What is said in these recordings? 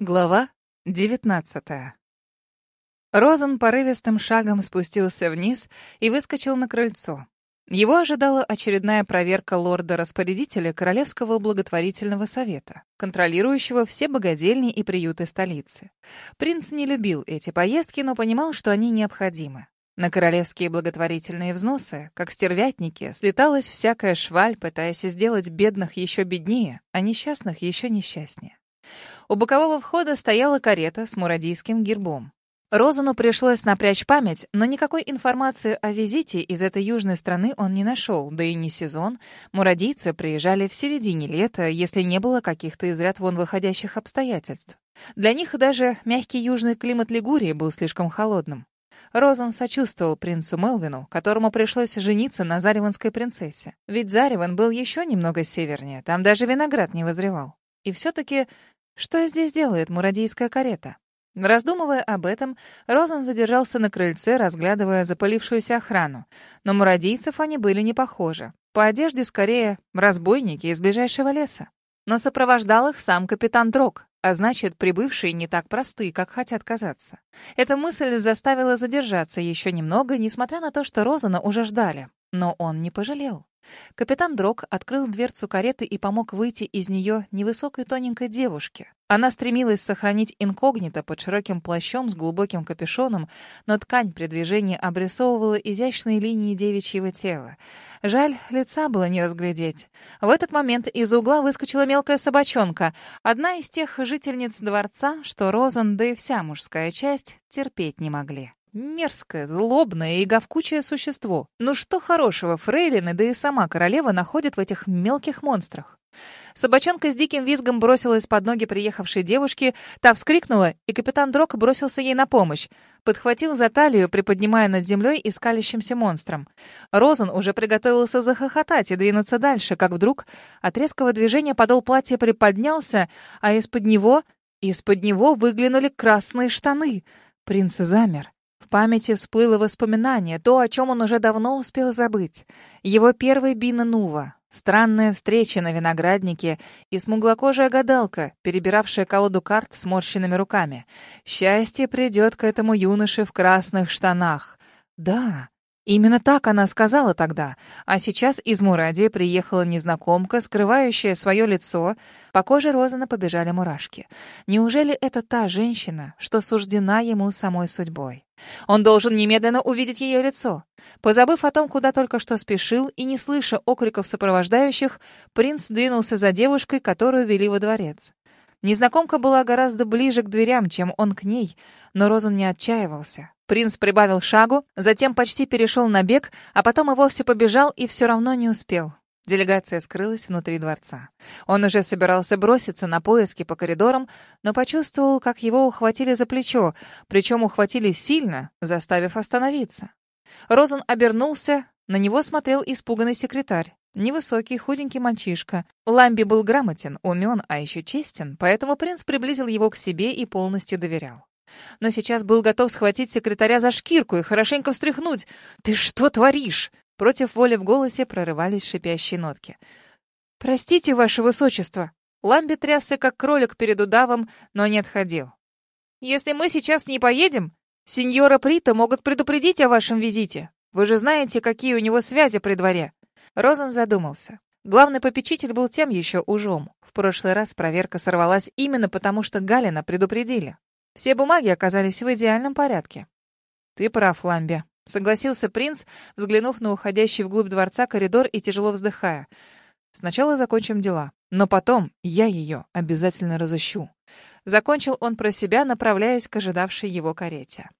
Глава 19 Розен порывистым шагом спустился вниз и выскочил на крыльцо. Его ожидала очередная проверка лорда-распорядителя Королевского благотворительного совета, контролирующего все богадельни и приюты столицы. Принц не любил эти поездки, но понимал, что они необходимы. На королевские благотворительные взносы, как стервятники, слеталась всякая шваль, пытаясь сделать бедных еще беднее, а несчастных еще несчастнее. У бокового входа стояла карета с мурадийским гербом. Розану пришлось напрячь память, но никакой информации о визите из этой южной страны он не нашел, да и не сезон. Мурадийцы приезжали в середине лета, если не было каких-то из ряд вон выходящих обстоятельств. Для них даже мягкий южный климат Лигурии был слишком холодным. Розан сочувствовал принцу Мелвину, которому пришлось жениться на зареванской принцессе. Ведь Зареван был еще немного севернее, там даже виноград не возревал. И все-таки что здесь делает мурадийская карета? Раздумывая об этом, Розан задержался на крыльце, разглядывая запылившуюся охрану. Но мурадийцев они были не похожи. По одежде скорее разбойники из ближайшего леса. Но сопровождал их сам капитан Дрог, а значит, прибывшие не так просты, как хотят казаться. Эта мысль заставила задержаться еще немного, несмотря на то, что Розана уже ждали. Но он не пожалел. Капитан Дрог открыл дверцу кареты и помог выйти из нее невысокой тоненькой девушке. Она стремилась сохранить инкогнито под широким плащом с глубоким капюшоном, но ткань при движении обрисовывала изящные линии девичьего тела. Жаль, лица было не разглядеть. В этот момент из угла выскочила мелкая собачонка, одна из тех жительниц дворца, что Розан, да и вся мужская часть терпеть не могли. Мерзкое, злобное и говкучее существо. Ну что хорошего фрейлины, да и сама королева находит в этих мелких монстрах? Собачонка с диким визгом бросилась под ноги приехавшей девушки, та вскрикнула, и капитан Дрок бросился ей на помощь. Подхватил за талию, приподнимая над землей и скалящимся монстром. Розен уже приготовился захохотать и двинуться дальше, как вдруг от резкого движения подол платья приподнялся, а из-под него... Из-под него выглянули красные штаны. Принц замер. В памяти всплыло воспоминание, то, о чем он уже давно успел забыть. Его первый Бина Нува, странная встреча на винограднике и смуглокожая гадалка, перебиравшая колоду карт с морщенными руками. Счастье придет к этому юноше в красных штанах. Да, Именно так она сказала тогда. А сейчас из Мурадии приехала незнакомка, скрывающая свое лицо. По коже Розана побежали мурашки. Неужели это та женщина, что суждена ему самой судьбой? Он должен немедленно увидеть ее лицо. Позабыв о том, куда только что спешил, и не слыша окриков сопровождающих, принц двинулся за девушкой, которую вели во дворец. Незнакомка была гораздо ближе к дверям, чем он к ней, но Розан не отчаивался. Принц прибавил шагу, затем почти перешел на бег, а потом и вовсе побежал и все равно не успел. Делегация скрылась внутри дворца. Он уже собирался броситься на поиски по коридорам, но почувствовал, как его ухватили за плечо, причем ухватили сильно, заставив остановиться. Розен обернулся, на него смотрел испуганный секретарь. Невысокий, худенький мальчишка. Ламби был грамотен, умен, а еще честен, поэтому принц приблизил его к себе и полностью доверял. Но сейчас был готов схватить секретаря за шкирку и хорошенько встряхнуть. «Ты что творишь?» Против воли в голосе прорывались шипящие нотки. «Простите, ваше высочество!» Ламби трясся, как кролик перед удавом, но не отходил. «Если мы сейчас не поедем, сеньора Прита могут предупредить о вашем визите. Вы же знаете, какие у него связи при дворе. Розен задумался. Главный попечитель был тем еще ужом. В прошлый раз проверка сорвалась именно потому, что Галина предупредили. Все бумаги оказались в идеальном порядке. «Ты прав, Ламби», — согласился принц, взглянув на уходящий вглубь дворца коридор и тяжело вздыхая. «Сначала закончим дела, но потом я ее обязательно разыщу». Закончил он про себя, направляясь к ожидавшей его карете.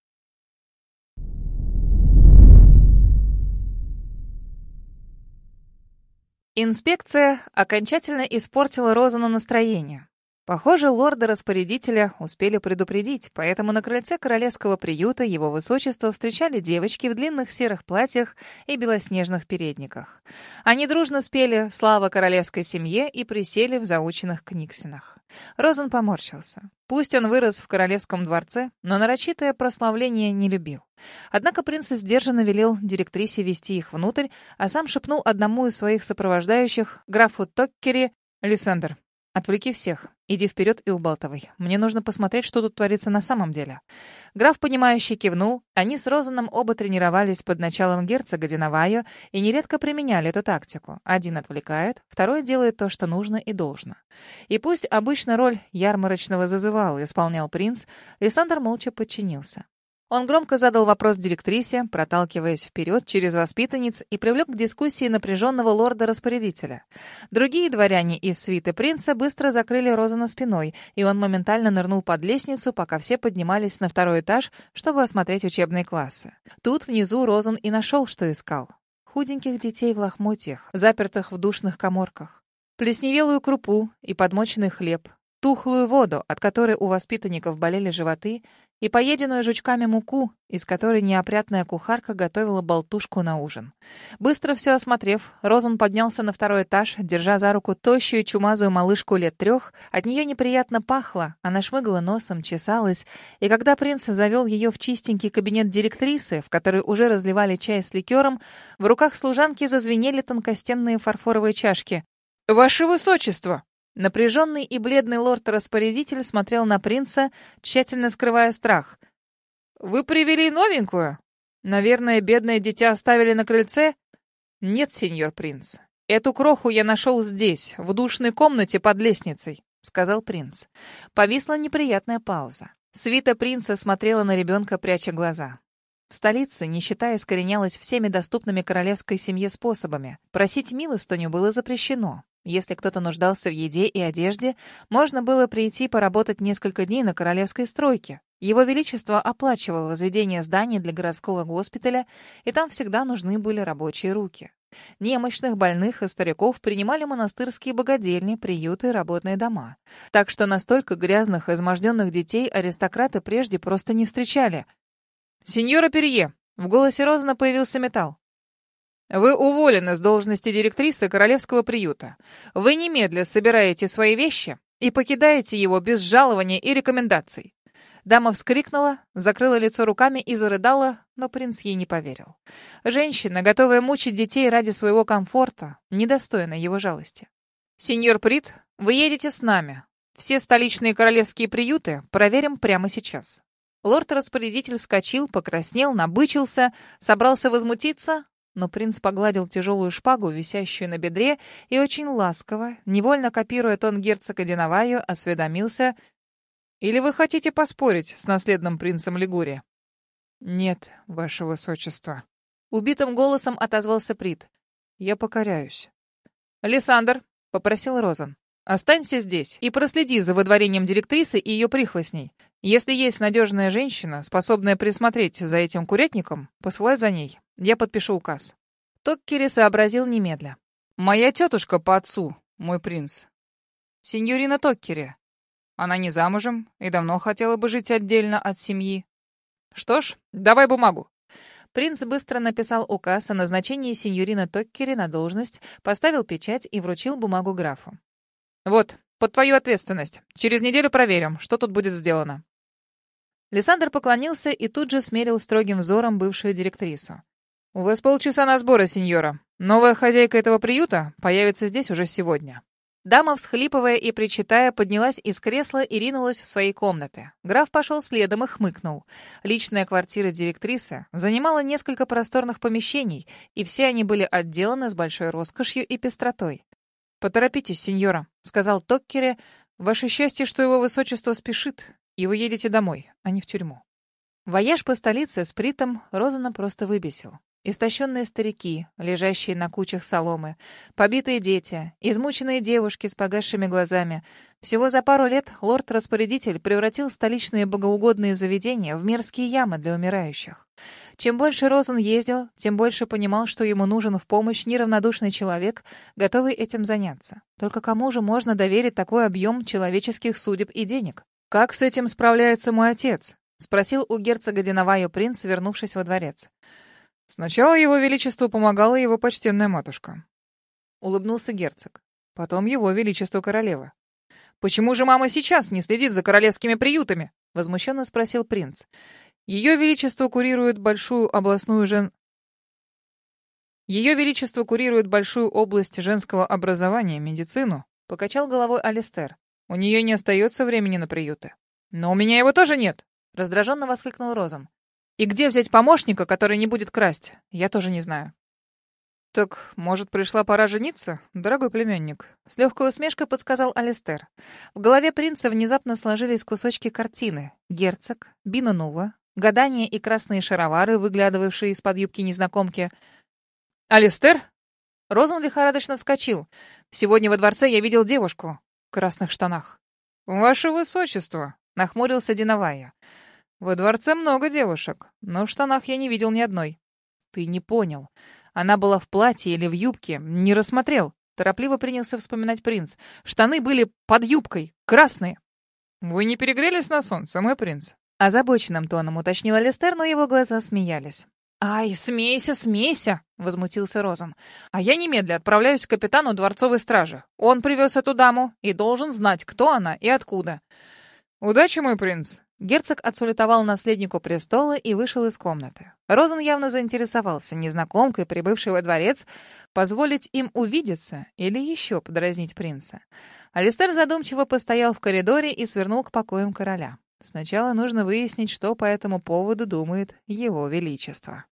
Инспекция окончательно испортила Розану настроение. Похоже, лорда-распорядителя успели предупредить, поэтому на крыльце королевского приюта его высочество встречали девочки в длинных серых платьях и белоснежных передниках. Они дружно спели «Слава королевской семье» и присели в заученных книгсинах. Розен поморщился. Пусть он вырос в королевском дворце, но нарочитое прославление не любил. Однако принц сдержанно велел директрисе вести их внутрь, а сам шепнул одному из своих сопровождающих, графу Токкери, «Лиссандр, Отвлеки всех. Иди вперед и убалтывай. Мне нужно посмотреть, что тут творится на самом деле. Граф, понимающе кивнул. Они с Розаном оба тренировались под началом герцога Диноваю и нередко применяли эту тактику. Один отвлекает, второй делает то, что нужно и должно. И пусть обычно роль ярмарочного зазывала исполнял принц, Лиссандр молча подчинился. Он громко задал вопрос директрисе, проталкиваясь вперед через воспитанниц и привлек к дискуссии напряженного лорда-распорядителя. Другие дворяне из свиты принца быстро закрыли Розана спиной, и он моментально нырнул под лестницу, пока все поднимались на второй этаж, чтобы осмотреть учебные классы. Тут внизу Розан и нашел, что искал. Худеньких детей в лохмотьях, запертых в душных коморках. Плесневелую крупу и подмоченный хлеб, тухлую воду, от которой у воспитанников болели животы, и поеденную жучками муку, из которой неопрятная кухарка готовила болтушку на ужин. Быстро все осмотрев, Розан поднялся на второй этаж, держа за руку тощую чумазую малышку лет трех. От нее неприятно пахло, она шмыгала носом, чесалась, и когда принц завел ее в чистенький кабинет директрисы, в который уже разливали чай с ликером, в руках служанки зазвенели тонкостенные фарфоровые чашки. «Ваше высочество!» Напряженный и бледный лорд-распорядитель смотрел на принца, тщательно скрывая страх. «Вы привели новенькую? Наверное, бедное дитя оставили на крыльце?» «Нет, сеньор принц. Эту кроху я нашел здесь, в душной комнате под лестницей», — сказал принц. Повисла неприятная пауза. Свита принца смотрела на ребенка, пряча глаза. В столице нищета искоренялась всеми доступными королевской семье способами. Просить милостыню было запрещено. Если кто-то нуждался в еде и одежде, можно было прийти поработать несколько дней на королевской стройке. Его Величество оплачивал возведение зданий для городского госпиталя, и там всегда нужны были рабочие руки. Немощных, больных и стариков принимали монастырские богадельни, приюты и работные дома. Так что настолько грязных, изможденных детей аристократы прежде просто не встречали. «Сеньора Перье!» — в голосе Розана появился металл. Вы уволены с должности директрисы королевского приюта. Вы немедля собираете свои вещи и покидаете его без жалования и рекомендаций. Дама вскрикнула, закрыла лицо руками и зарыдала, но принц ей не поверил. Женщина, готовая мучить детей ради своего комфорта, недостойна его жалости. «Сеньор Прит, вы едете с нами. Все столичные королевские приюты проверим прямо сейчас». Лорд-распорядитель вскочил, покраснел, набычился, собрался возмутиться, но принц погладил тяжелую шпагу, висящую на бедре, и очень ласково, невольно копируя тон герцога Диноваю, осведомился «Или вы хотите поспорить с наследным принцем Лигури?» «Нет, ваше высочество». Убитым голосом отозвался Прит. «Я покоряюсь». «Лиссандр», — попросил Розан, — «останься здесь и проследи за выдворением директрисы и ее прихвостней. Если есть надежная женщина, способная присмотреть за этим курятником, посылай за ней. Я подпишу указ. Токкери сообразил немедля. Моя тетушка по отцу, мой принц. Сеньорина Токкери. Она не замужем и давно хотела бы жить отдельно от семьи. Что ж, давай бумагу. Принц быстро написал указ о назначении сеньорина Токкери на должность, поставил печать и вручил бумагу графу. «Вот, под твою ответственность. Через неделю проверим, что тут будет сделано». Лиссандр поклонился и тут же смерил строгим взором бывшую директрису. «У вас полчаса на сборы, сеньора. Новая хозяйка этого приюта появится здесь уже сегодня». Дама, всхлипывая и причитая, поднялась из кресла и ринулась в свои комнаты. Граф пошел следом и хмыкнул. Личная квартира директрисы занимала несколько просторных помещений, и все они были отделаны с большой роскошью и пестротой. «Поторопитесь, сеньора», — сказал Токкере. «Ваше счастье, что его высочество спешит и вы едете домой, а не в тюрьму. Вояж по столице с Притом Розана просто выбесил. Истощенные старики, лежащие на кучах соломы, побитые дети, измученные девушки с погасшими глазами. Всего за пару лет лорд-распорядитель превратил столичные богоугодные заведения в мерзкие ямы для умирающих. Чем больше Розан ездил, тем больше понимал, что ему нужен в помощь неравнодушный человек, готовый этим заняться. Только кому же можно доверить такой объем человеческих судеб и денег? «Как с этим справляется мой отец?» — спросил у герцога Диноваю принц, вернувшись во дворец. «Сначала его величеству помогала его почтенная матушка». Улыбнулся герцог. Потом его величество королева. «Почему же мама сейчас не следит за королевскими приютами?» — возмущенно спросил принц. «Ее величество курирует большую областную жен...» Ее Величество курирует большую область женского образования, медицину, Покачал головой Алистер. У нее не остается времени на приюты. Но у меня его тоже нет. Раздраженно воскликнул Розен. И где взять помощника, который не будет красть? Я тоже не знаю. «Так, может, пришла пора жениться, дорогой племянник?» С легкой усмешкой подсказал Алистер. В голове принца внезапно сложились кусочки картины. Герцог, Бинунува, гадания и красные шаровары, выглядывавшие из-под юбки незнакомки. «Алистер?» Розен лихорадочно вскочил. «Сегодня во дворце я видел девушку в красных штанах». «Ваше высочество!» — нахмурился Диновая. «Во дворце много девушек, но в штанах я не видел ни одной». «Ты не понял. Она была в платье или в юбке, не рассмотрел». Торопливо принялся вспоминать принц. «Штаны были под юбкой, красные». «Вы не перегрелись на солнце, мой принц?» Озабоченным тоном уточнил Алистер, но его глаза смеялись. «Ай, смейся, смейся!» — возмутился Розен. «А я немедля отправляюсь к капитану дворцовой стражи. Он привез эту даму и должен знать, кто она и откуда». «Удачи, мой принц!» Герцог отсулетовал наследнику престола и вышел из комнаты. Розен явно заинтересовался незнакомкой, прибывшей во дворец, позволить им увидеться или еще подразнить принца. Алистер задумчиво постоял в коридоре и свернул к покоям короля. Сначала нужно выяснить, что по этому поводу думает его величество.